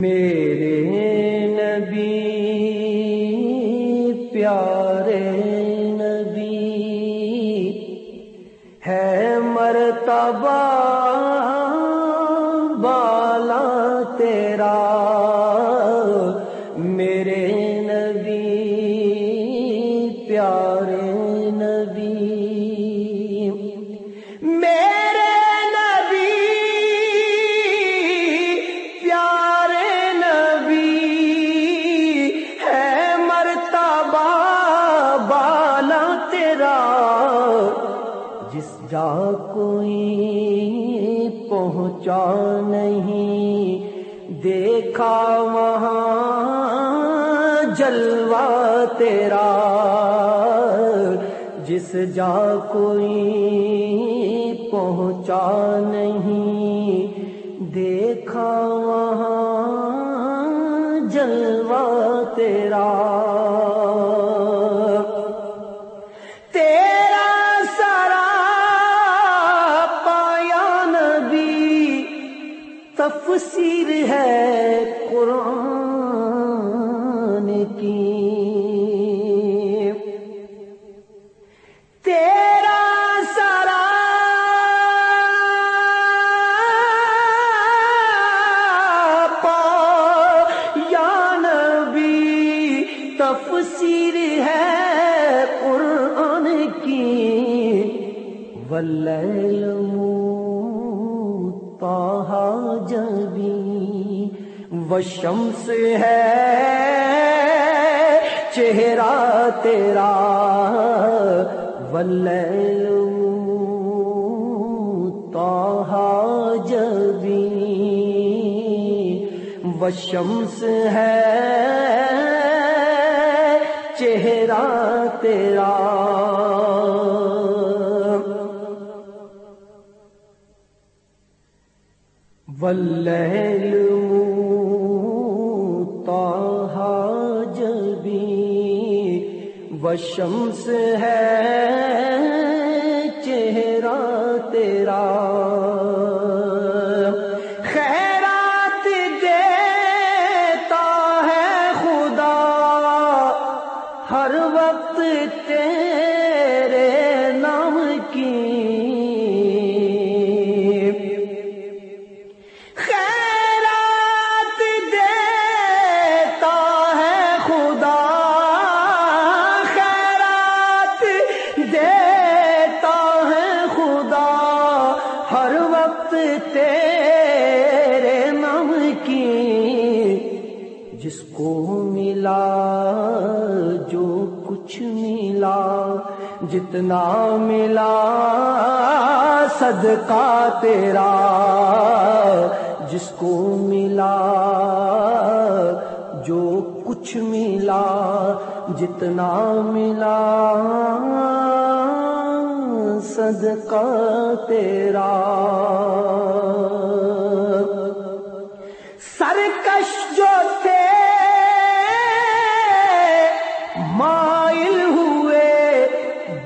میرے نبی پیارے نبی ہے مرتبہ بالا تیرا جس جا کوئی پہنچا نہیں، دیکھا وہاں جلوہ تیرا۔ جس جا کوئی پہنچا نہیں، دیکھا وہاں جلوہ تیرا۔ تفسیر ہے قرآن کی۔ تیرا سرا پایا نبی تفسیر ہے قرآن کی۔ ولیل تاہا جبی وشمس ہے چہرہ تیرا ولیل تاہا جبی وشمس ہے چہرہ تیرا واللیل تاہا جبی وشمس ہے چہرہ تیرا خیرات دیتا ہے خدا ہر وقت تیرے تیرے نام کی جس کو ملا، جو کچھ ملا، جتنا ملا، صدقہ تیرا جس کو ملا، جو کچھ ملا، جتنا ملا۔ صدقہ تیرا۔ سرکش جو تھے مائل ہوئے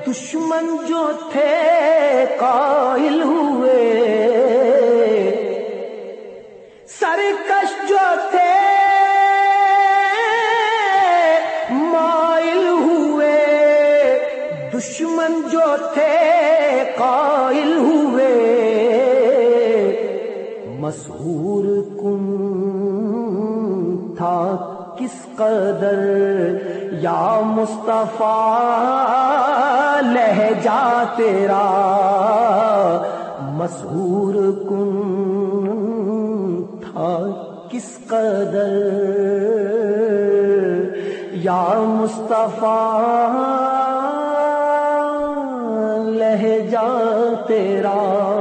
دشمن جو تھے کا مسحور کن تھا کس قدر؟ یا مصطفیٰ لہجا تیرا۔ مسحور کن تھا کس قدر؟ یا مصطفیٰ لہجا تیرا۔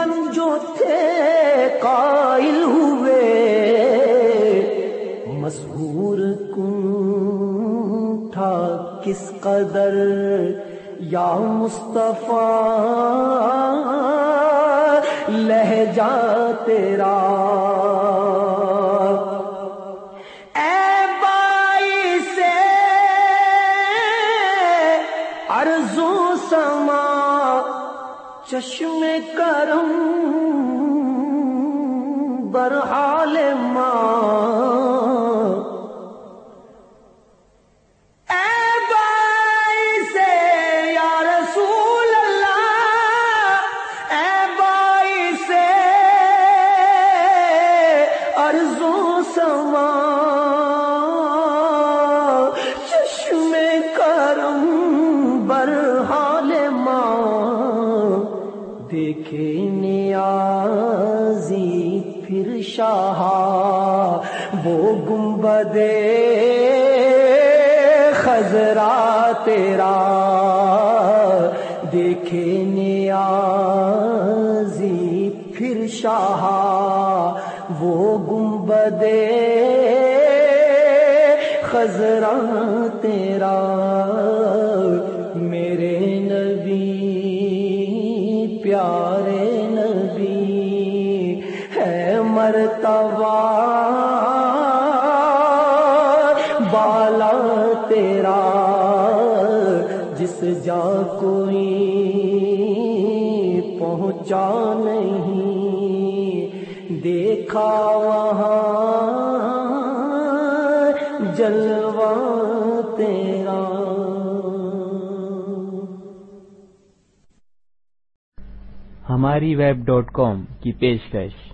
دشمن جو تھے قائل ہوئے مشہور کن تھا کس قدر یا مصطفیٰ؟ لہجہ تیرا۔ اے بائی سے ارزو سم چشم کرم برحال ماں دیکھے نیازی، پھر شاہ وہ گنبد خزرا تیرا۔ دیکھے نیازی، پھر شاہ وہ گنبد خزرا تیرا۔ تیرا، جس جا کوئی پہنچا نہیں، دیکھا وہاں جلوہ تیرا۔ ہماری ویب ڈاٹ کام کی پیشکش۔